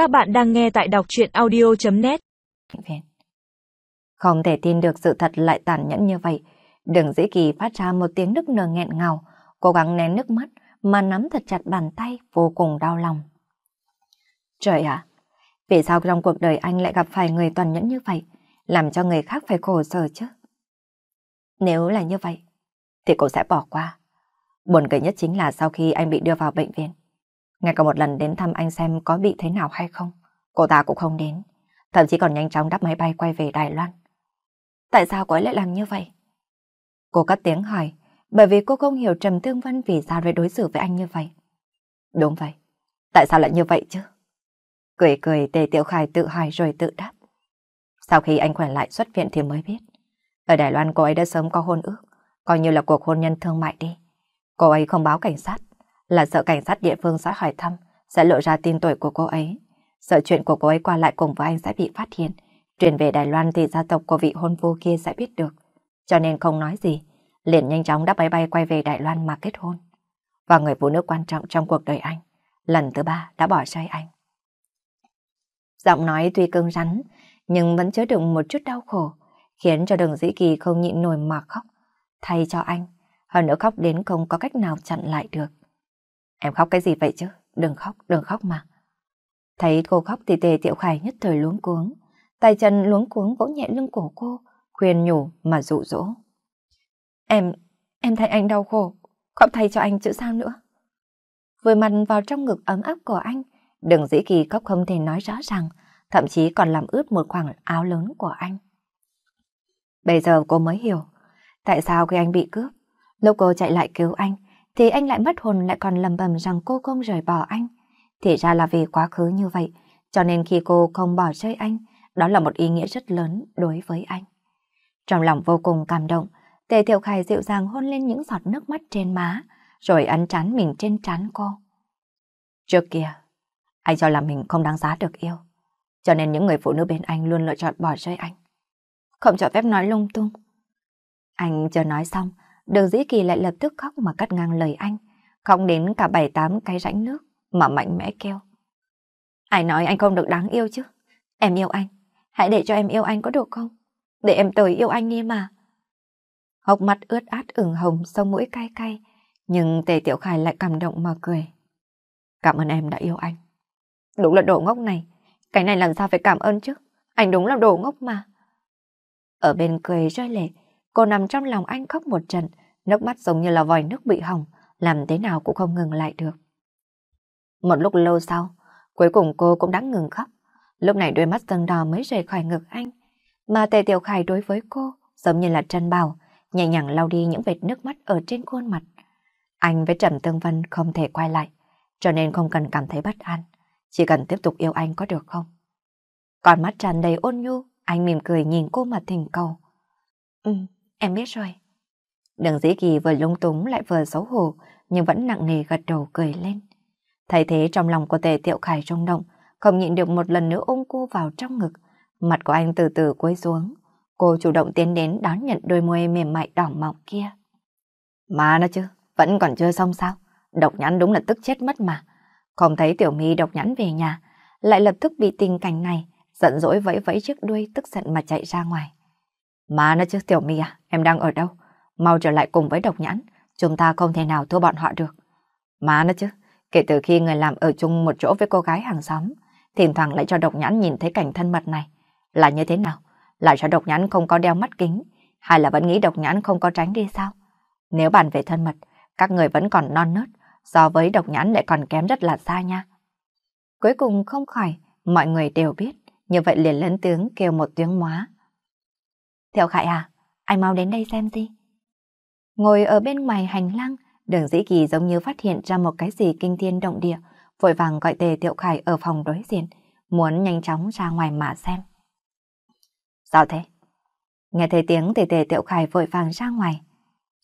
Các bạn đang nghe tại đọc chuyện audio.net Không thể tin được sự thật lại tàn nhẫn như vậy. Đừng dĩ kỳ phát ra một tiếng nức nở nghẹn ngào, cố gắng nén nước mắt mà nắm thật chặt bàn tay vô cùng đau lòng. Trời ạ! vì sao trong cuộc đời anh lại gặp phải người toàn nhẫn như vậy, làm cho người khác phải khổ sở chứ? Nếu là như vậy, thì cô sẽ bỏ qua. Buồn cười nhất chính là sau khi anh bị đưa vào bệnh viện, ngay cả một lần đến thăm anh xem có bị thế nào hay không, cô ta cũng không đến. Thậm chí còn nhanh chóng đắp máy bay quay về Đài Loan. Tại sao cô ấy lại làm như vậy? Cô cất tiếng hỏi, bởi vì cô không hiểu Trầm Thương Vân vì sao lại đối xử với anh như vậy. Đúng vậy, tại sao lại như vậy chứ? Cười cười Tề Tiểu Khải tự hỏi rồi tự đáp. Sau khi anh khỏe lại xuất viện thì mới biết. Ở Đài Loan cô ấy đã sớm có hôn ước, coi như là cuộc hôn nhân thương mại đi. Cô ấy không báo cảnh sát, là sợ cảnh sát địa phương sẽ hỏi thăm, sẽ lộ ra tin tuổi của cô ấy. Sợ chuyện của cô ấy qua lại cùng với anh sẽ bị phát hiện. Truyền về Đài Loan thì gia tộc của vị hôn phu kia sẽ biết được. Cho nên không nói gì, liền nhanh chóng đáp máy bay quay về Đài Loan mà kết hôn. Và người phụ nữ quan trọng trong cuộc đời anh, lần thứ ba đã bỏ rơi anh. Giọng nói tuy cứng rắn, nhưng vẫn chứa đựng một chút đau khổ, khiến cho đường dĩ kỳ không nhịn nổi mà khóc, thay cho anh, hơn nữa khóc đến không có cách nào chặn lại được. Em khóc cái gì vậy chứ? Đừng khóc, đừng khóc mà. Thấy cô khóc thì tề tiểu khải nhất thời luống cuống. Tay chân luống cuống vỗ nhẹ lưng cổ cô, khuyên nhủ mà dụ dỗ. Em, em thấy anh đau khổ, khóc thay cho anh chữ sao nữa. Vừa mặt vào trong ngực ấm áp của anh, đừng dĩ kỳ khóc không thể nói rõ ràng, thậm chí còn làm ướt một khoảng áo lớn của anh. Bây giờ cô mới hiểu, tại sao khi anh bị cướp, lúc cô chạy lại cứu anh, thì anh lại mất hồn lại còn lầm bầm rằng cô không rời bỏ anh. Thì ra là vì quá khứ như vậy, cho nên khi cô không bỏ rơi anh, đó là một ý nghĩa rất lớn đối với anh. Trong lòng vô cùng cảm động, Tề Thiệu Khải dịu dàng hôn lên những giọt nước mắt trên má, rồi ấn trán mình trên trán cô. Trước kia, anh cho là mình không đáng giá được yêu, cho nên những người phụ nữ bên anh luôn lựa chọn bỏ rơi anh. Không cho phép nói lung tung. Anh chưa nói xong, Đường dĩ kỳ lại lập tức khóc mà cắt ngang lời anh, khóc đến cả bảy tám cái rãnh nước mà mạnh mẽ kêu. Ai nói anh không được đáng yêu chứ? Em yêu anh, hãy để cho em yêu anh có được không? Để em tới yêu anh đi mà. Hốc mắt ướt át ửng hồng sông mũi cay cay, nhưng Tề Tiểu Khải lại cảm động mà cười. Cảm ơn em đã yêu anh. Đúng là đồ ngốc này, cái này làm sao phải cảm ơn chứ? Anh đúng là đồ ngốc mà. Ở bên cười rơi lệ, cô nằm trong lòng anh khóc một trận, nước mắt giống như là vòi nước bị hỏng, làm thế nào cũng không ngừng lại được. Một lúc lâu sau, cuối cùng cô cũng đã ngừng khóc. Lúc này đôi mắt sưng đỏ mới rời khỏi ngực anh. Mà Tề Tiểu Khải đối với cô giống như là trân bào, nhẹ nhàng lau đi những vệt nước mắt ở trên khuôn mặt. Anh với Trầm Tương Vân không thể quay lại, cho nên không cần cảm thấy bất an. Chỉ cần tiếp tục yêu anh có được không? Còn mắt tràn đầy ôn nhu, anh mỉm cười nhìn cô mà thỉnh cầu. Ừ, em biết rồi. Đường dĩ kỳ vừa lung túng lại vừa xấu hổ, nhưng vẫn nặng nề gật đầu cười lên. Thay thế trong lòng của tề tiệu khải rung động, không nhịn được một lần nữa ôm cô vào trong ngực. Mặt của anh từ từ quấy xuống. Cô chủ động tiến đến đón nhận đôi môi mềm mại đỏ mọng kia. Mà nó chứ, vẫn còn chưa xong sao? Độc nhãn đúng là tức chết mất mà. Không thấy tiểu mi độc nhãn về nhà, lại lập tức bị tình cảnh này, giận dỗi vẫy vẫy chiếc đuôi tức giận mà chạy ra ngoài. Mà nó chứ tiểu my à, em đang ở đâu? mau trở lại cùng với độc nhãn, chúng ta không thể nào thua bọn họ được. Má nó chứ, kể từ khi người làm ở chung một chỗ với cô gái hàng xóm, thỉnh thoảng lại cho độc nhãn nhìn thấy cảnh thân mật này. Là như thế nào? Là cho độc nhãn không có đeo mắt kính, hay là vẫn nghĩ độc nhãn không có tránh đi sao? Nếu bàn về thân mật, các người vẫn còn non nớt, so với độc nhãn lại còn kém rất là xa nha. Cuối cùng không khỏi, mọi người đều biết, như vậy liền lớn tướng kêu một tiếng móa. Theo Khải à, anh mau đến đây xem đi. Ngồi ở bên ngoài hành lang, đường dĩ kỳ giống như phát hiện ra một cái gì kinh thiên động địa, vội vàng gọi tề Tiểu khải ở phòng đối diện, muốn nhanh chóng ra ngoài mà xem. Sao thế? Nghe thấy tiếng tề tề Tiểu khải vội vàng ra ngoài.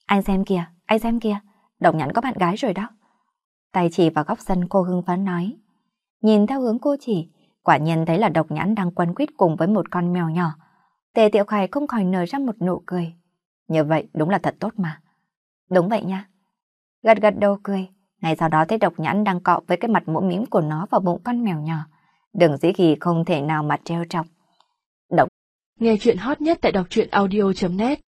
Anh xem kìa, anh xem kìa, đồng nhắn có bạn gái rồi đó. Tay chỉ vào góc sân cô hưng phấn nói. Nhìn theo hướng cô chỉ, quả nhiên thấy là độc nhãn đang quấn quýt cùng với một con mèo nhỏ. Tề Tiệu Khải không khỏi nở ra một nụ cười. Như vậy đúng là thật tốt mà. Đúng vậy nha. Gật gật đầu cười. Ngay sau đó thấy độc nhãn đang cọ với cái mặt mũi mím của nó vào bụng con mèo nhỏ. Đừng dĩ kỳ không thể nào mà treo chọc. Nghe chuyện hot nhất tại đọc truyện audio.net